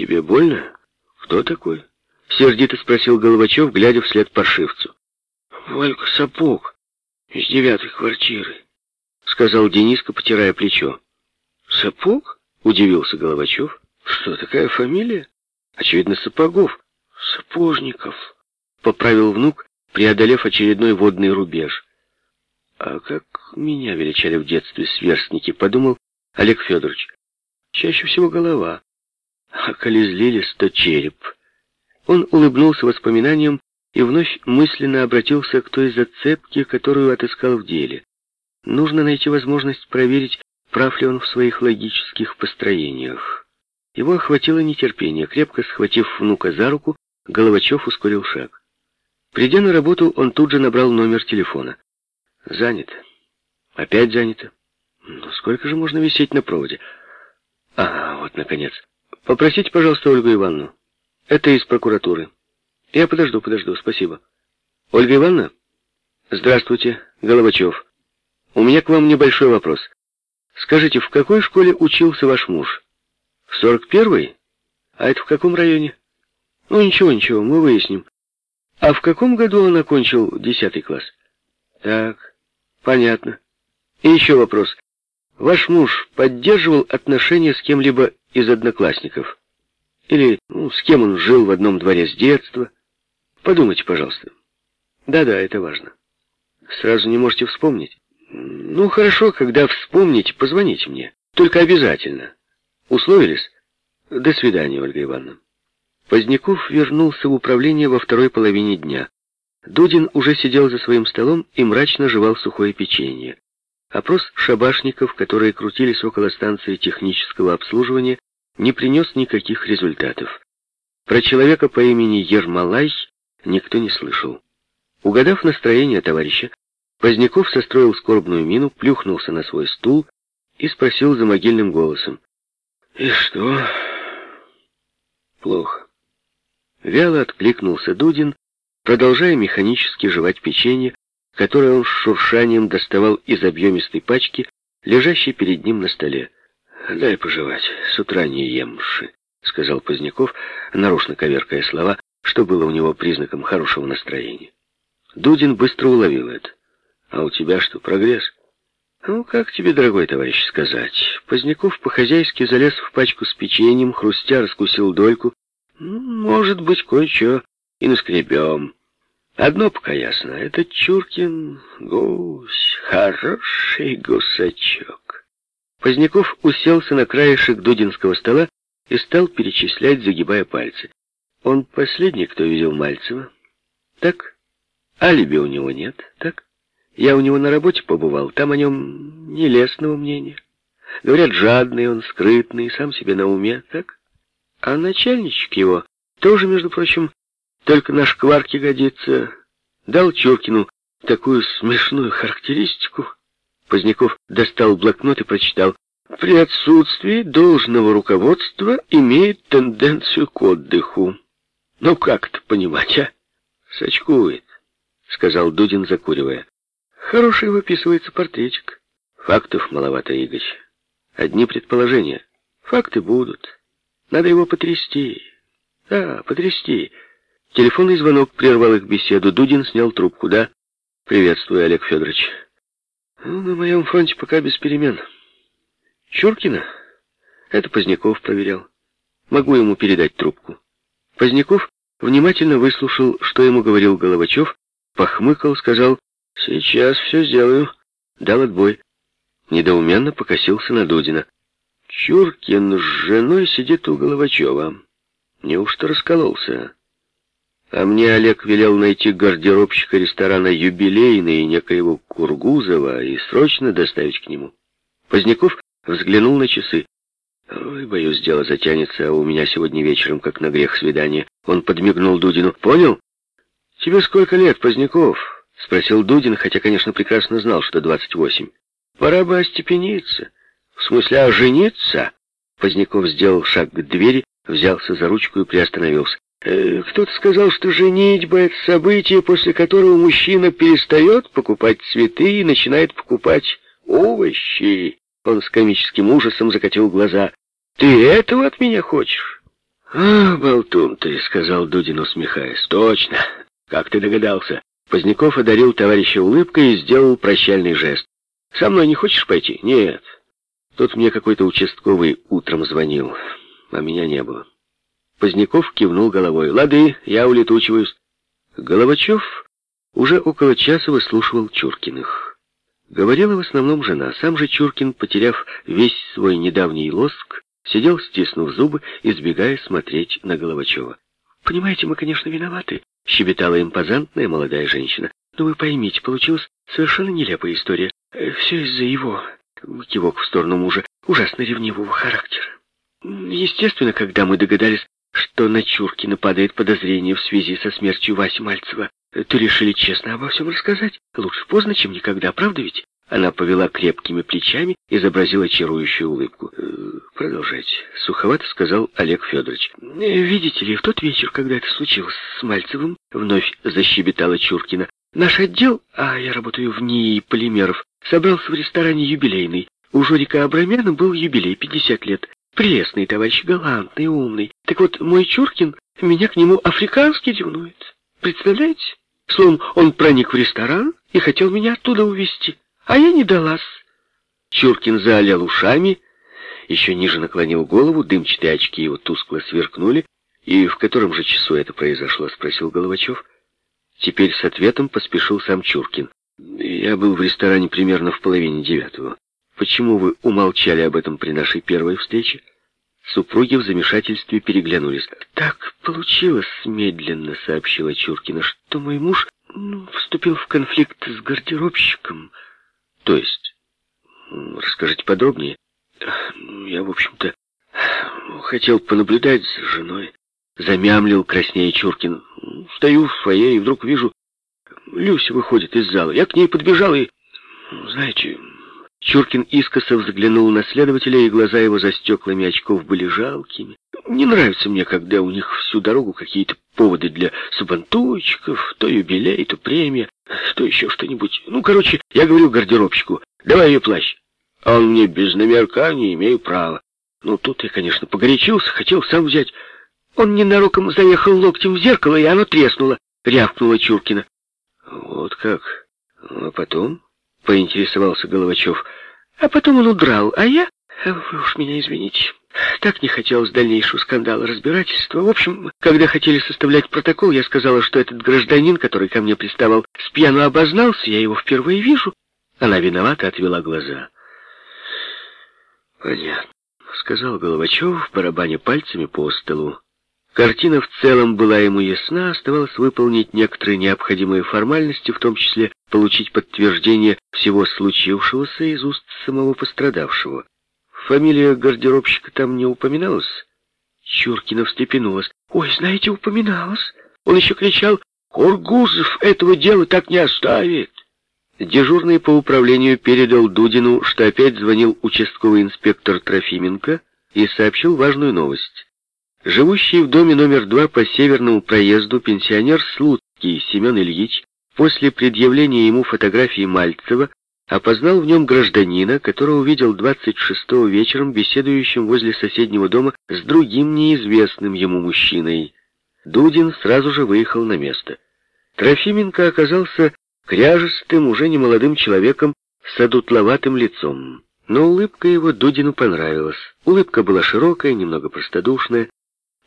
«Тебе больно? Кто такой?» — сердито спросил Головачев, глядя вслед паршивцу. «Валька Сапог из девятой квартиры», — сказал Дениска, потирая плечо. «Сапог?» — удивился Головачев. «Что, такая фамилия?» «Очевидно, Сапогов». «Сапожников», — поправил внук, преодолев очередной водный рубеж. «А как меня величали в детстве сверстники?» — подумал Олег Федорович. «Чаще всего голова, а коли злились, то череп». Он улыбнулся воспоминаниям и вновь мысленно обратился к той зацепке, которую отыскал в деле. Нужно найти возможность проверить, прав ли он в своих логических построениях. Его охватило нетерпение. Крепко схватив внука за руку, Головачев ускорил шаг. Придя на работу, он тут же набрал номер телефона. Занято. Опять занято. Ну, сколько же можно висеть на проводе? А, вот, наконец. Попросите, пожалуйста, Ольгу Ивановну. Это из прокуратуры. Я подожду, подожду, спасибо. Ольга Ивановна? Здравствуйте, Головачев. У меня к вам небольшой вопрос. Скажите, в какой школе учился ваш муж? В сорок первой? А это в каком районе? Ну, ничего, ничего, мы выясним. А в каком году он окончил десятый класс? Так, понятно. И еще вопрос. Ваш муж поддерживал отношения с кем-либо из одноклассников? Или ну, с кем он жил в одном дворе с детства? Подумайте, пожалуйста. Да-да, это важно. Сразу не можете вспомнить? Ну, хорошо, когда вспомните, позвоните мне. Только обязательно. Условились? До свидания, Ольга Ивановна. Поздняков вернулся в управление во второй половине дня. Дудин уже сидел за своим столом и мрачно жевал сухое печенье. Опрос шабашников, которые крутились около станции технического обслуживания, не принес никаких результатов. Про человека по имени Ермолай никто не слышал. Угадав настроение товарища, Поздняков состроил скорбную мину, плюхнулся на свой стул и спросил за могильным голосом. «И что?» «Плохо». Вяло откликнулся Дудин, продолжая механически жевать печенье, которое он с шуршанием доставал из объемистой пачки, лежащей перед ним на столе. «Дай пожевать, с утра не емши», — сказал Поздняков, нарочно коверкая слова, что было у него признаком хорошего настроения. Дудин быстро уловил это. «А у тебя что, прогресс?» «Ну, как тебе, дорогой товарищ, сказать?» Поздняков по-хозяйски залез в пачку с печеньем, хрустя раскусил дольку. «Может быть, кое-что и наскребем. Одно пока ясно, это Чуркин гусь, хороший гусачок». Поздняков уселся на краешек дудинского стола и стал перечислять, загибая пальцы. Он последний, кто видел Мальцева. Так? Алиби у него нет, так? Я у него на работе побывал, там о нем нелестного мнения. Говорят, жадный он, скрытный, сам себе на уме, так? А начальничек его тоже, между прочим, только на шкварке годится. Дал Чуркину такую смешную характеристику. Поздняков достал блокнот и прочитал. При отсутствии должного руководства имеет тенденцию к отдыху. Ну как это понимать, а? Сочкует, сказал Дудин, закуривая. Хороший выписывается портретик. Фактов маловато, Игорь. Одни предположения. Факты будут. Надо его потрясти. Да, потрясти. Телефонный звонок прервал их беседу. Дудин снял трубку. Да? Приветствую, Олег Федорович. Ну, на моем фронте пока без перемен. Чуркина? Это Поздняков проверял. Могу ему передать трубку. Поздняков внимательно выслушал, что ему говорил Головачев, похмыкал, сказал, «Сейчас все сделаю». Дал отбой. Недоуменно покосился на Дудина. Чуркин с женой сидит у Головачева. Неужто раскололся? А мне Олег велел найти гардеробщика ресторана «Юбилейный» некоего Кургузова и срочно доставить к нему. Поздняков взглянул на часы. «Ой, боюсь, дело затянется, а у меня сегодня вечером, как на грех, свидание». Он подмигнул Дудину. «Понял? Тебе сколько лет, Поздняков?» — спросил Дудин, хотя, конечно, прекрасно знал, что двадцать восемь. «Пора бы остепениться. В смысле, ожениться?» Поздняков сделал шаг к двери, взялся за ручку и приостановился. «Э, «Кто-то сказал, что женитьба — это событие, после которого мужчина перестает покупать цветы и начинает покупать овощи». Он с комическим ужасом закатил глаза. «Ты этого от меня хочешь?» «А, болтун ты», — сказал Дудин, усмехаясь. «Точно. Как ты догадался?» Поздняков одарил товарища улыбкой и сделал прощальный жест. «Со мной не хочешь пойти?» «Нет. Тут мне какой-то участковый утром звонил, а меня не было». Поздняков кивнул головой. «Лады, я улетучиваюсь». Головачев уже около часа выслушивал Чуркиных. Говорила в основном жена. Сам же Чуркин, потеряв весь свой недавний лоск, сидел, стиснув зубы, избегая смотреть на Головачева. «Понимаете, мы, конечно, виноваты», — щебетала импозантная молодая женщина. «Но вы поймите, получилась совершенно нелепая история. Э, Все из-за его...» — кивок в сторону мужа. «Ужасно ревнивого характера. Естественно, когда мы догадались, что на Чуркина падает подозрение в связи со смертью Васи Мальцева, то решили честно обо всем рассказать. Лучше поздно, чем никогда, правда ведь?» Она повела крепкими плечами, изобразила чарующую улыбку. «Э, «Продолжайте», — суховато сказал Олег Федорович. «Э, «Видите ли, в тот вечер, когда это случилось с Мальцевым, вновь защебетала Чуркина, наш отдел, а я работаю в НИИ полимеров, собрался в ресторане юбилейный. У Жорика Абрамяна был юбилей, 50 лет. Прелестный товарищ, галантный, умный. Так вот, мой Чуркин меня к нему африканский ревнует. Представляете? Словом, он проник в ресторан и хотел меня оттуда увезти. А я не далась. Чуркин заолял ушами, еще ниже наклонил голову, дымчатые очки его тускло сверкнули. «И в котором же часу это произошло?» — спросил Головачев. Теперь с ответом поспешил сам Чуркин. «Я был в ресторане примерно в половине девятого. Почему вы умолчали об этом при нашей первой встрече?» Супруги в замешательстве переглянулись. «Так получилось, медленно сообщила Чуркина, что мой муж ну, вступил в конфликт с гардеробщиком». То есть? Расскажите подробнее. Я, в общем-то, хотел понаблюдать за женой. Замямлил краснее Чуркин. Стою в фойе и вдруг вижу, Люся выходит из зала. Я к ней подбежал и... Знаете, Чуркин искоса взглянул на следователя, и глаза его за стеклами очков были жалкими. Не нравится мне, когда у них всю дорогу какие-то поводы для сабантуйчиков, то юбилей, то премия, то еще что-нибудь. Ну, короче, я говорю гардеробщику, давай ее плащ. А он мне без номерка не имею права. Ну, тут я, конечно, погорячился, хотел сам взять. Он ненароком заехал локтем в зеркало, и оно треснуло, рявкнула Чуркина. Вот как? А потом? Поинтересовался Головачев. А потом он удрал, а я... Вы уж меня извините. Так не хотелось дальнейшего скандала, разбирательства. В общем, когда хотели составлять протокол, я сказала, что этот гражданин, который ко мне приставал, с пьяну обознался, я его впервые вижу. Она виновата отвела глаза. Понятно, сказал Головачев, барабаня пальцами по столу. Картина в целом была ему ясна, оставалось выполнить некоторые необходимые формальности, в том числе получить подтверждение всего случившегося из уст самого пострадавшего. Фамилия гардеробщика там не упоминалась? Чуркина встрепенулась. Ой, знаете, упоминалась. Он еще кричал, Кургузов этого дела так не оставит. Дежурный по управлению передал Дудину, что опять звонил участковый инспектор Трофименко и сообщил важную новость. Живущий в доме номер два по северному проезду пенсионер Слуцкий Семен Ильич после предъявления ему фотографии Мальцева опознал в нем гражданина, которого увидел 26-го вечером беседующим возле соседнего дома с другим неизвестным ему мужчиной. Дудин сразу же выехал на место. Трофименко оказался кряжестым, уже немолодым человеком с одутловатым лицом. Но улыбка его Дудину понравилась. Улыбка была широкая, немного простодушная.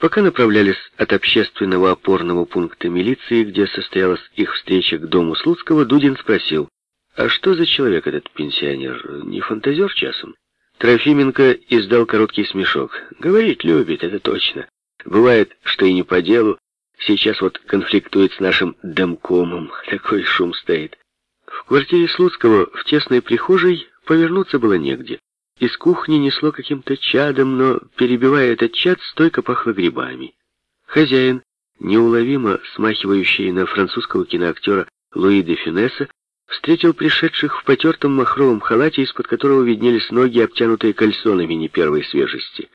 Пока направлялись от общественного опорного пункта милиции, где состоялась их встреча к дому Слуцкого, Дудин спросил, «А что за человек этот пенсионер? Не фантазер часом?» Трофименко издал короткий смешок. «Говорить любит, это точно. Бывает, что и не по делу. Сейчас вот конфликтует с нашим домкомом. Такой шум стоит». В квартире Слуцкого в тесной прихожей повернуться было негде. Из кухни несло каким-то чадом, но, перебивая этот чад, стойко пахло грибами. Хозяин, неуловимо смахивающий на французского киноактера Луи де Финесса, встретил пришедших в потертом махровом халате, из-под которого виднелись ноги, обтянутые кальсонами не первой свежести.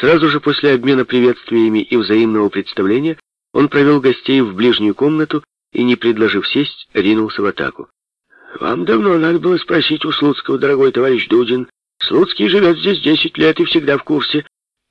Сразу же после обмена приветствиями и взаимного представления он провел гостей в ближнюю комнату и, не предложив сесть, ринулся в атаку. «Вам давно надо было спросить у Слуцкого, дорогой товарищ Дудин. Слуцкий живет здесь десять лет и всегда в курсе».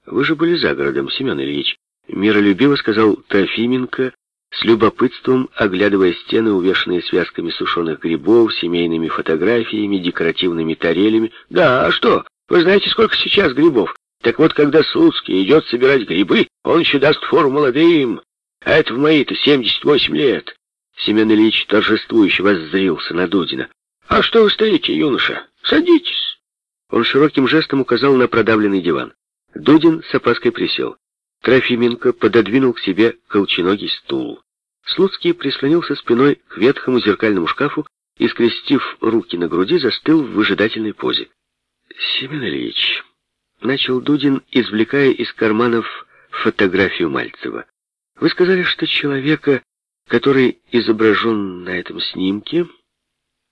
Вы же были за городом, Семен Ильич. Миролюбиво сказал Трофименко, с любопытством оглядывая стены, увешанные связками сушеных грибов, семейными фотографиями, декоративными тарелями. «Да, а что? Вы знаете, сколько сейчас грибов? Так вот, когда Слуцкий идет собирать грибы, он еще даст фору молодым. А это в мои-то 78 лет». Семен Ильич торжествующе воззрился на Дудина. «А что вы стоите, юноша? Садитесь!» Он широким жестом указал на продавленный диван. Дудин с опаской присел. Трофименко пододвинул к себе колченогий стул. Слуцкий прислонился спиной к ветхому зеркальному шкафу и, скрестив руки на груди, застыл в выжидательной позе. «Семен Ильич», — начал Дудин, извлекая из карманов фотографию Мальцева, — «вы сказали, что человека, который изображен на этом снимке,